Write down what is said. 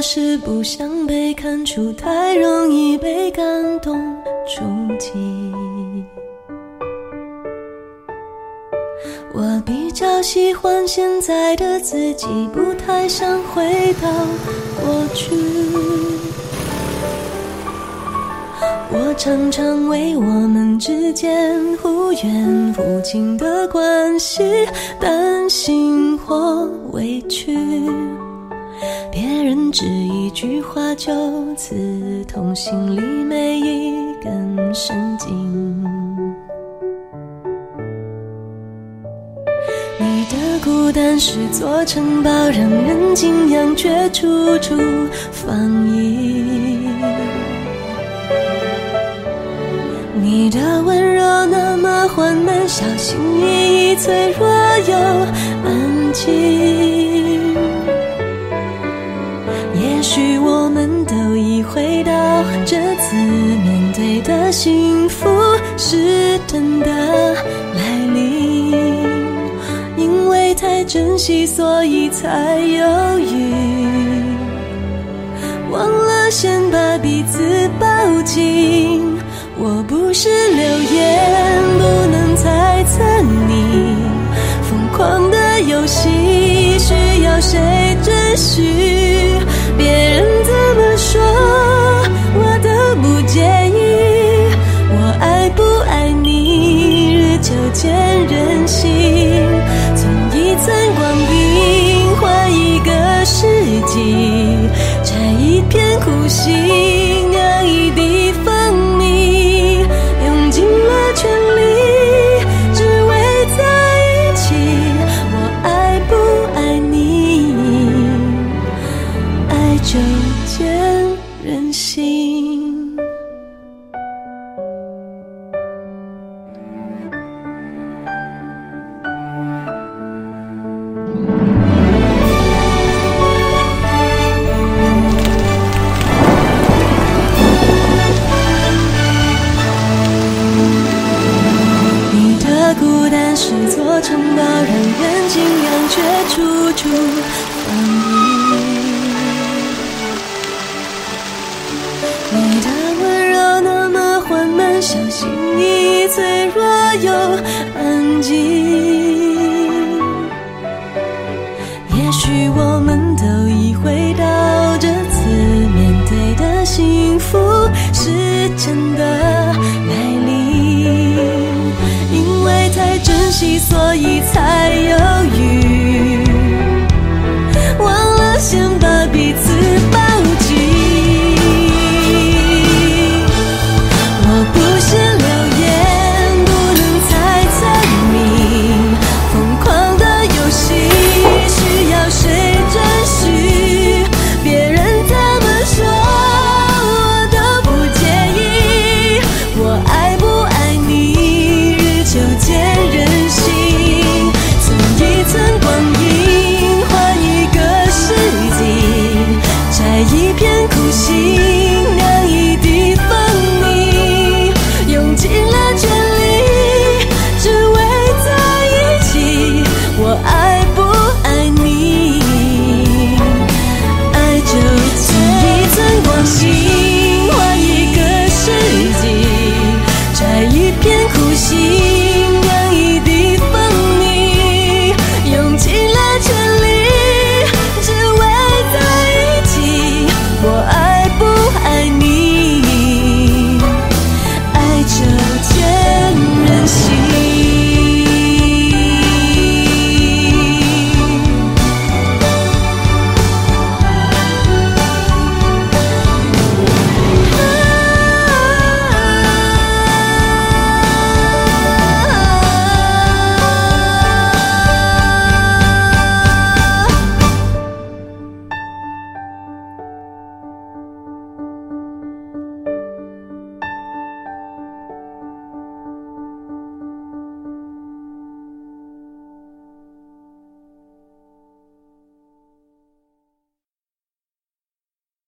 是不想被看出，太容易被感动触及。我比较喜欢现在的自己，不太想回到过去。我常常为我们之间忽远忽近的关系担心或委屈，别人只一句话就刺痛心里每一根神经。你的孤单是座城堡，让人敬仰，却处处防御。你的温柔那么缓慢，小心翼翼，脆弱又安静。次面对的幸福是真的来临，因为太珍惜，所以才犹豫，忘了先把彼此抱紧。我不是流言，不能猜测你疯狂的游戏需要谁准许？就见人心。你的孤单是座城堡，让人敬仰，却处处缓慢，小心翼翼，脆弱又安静。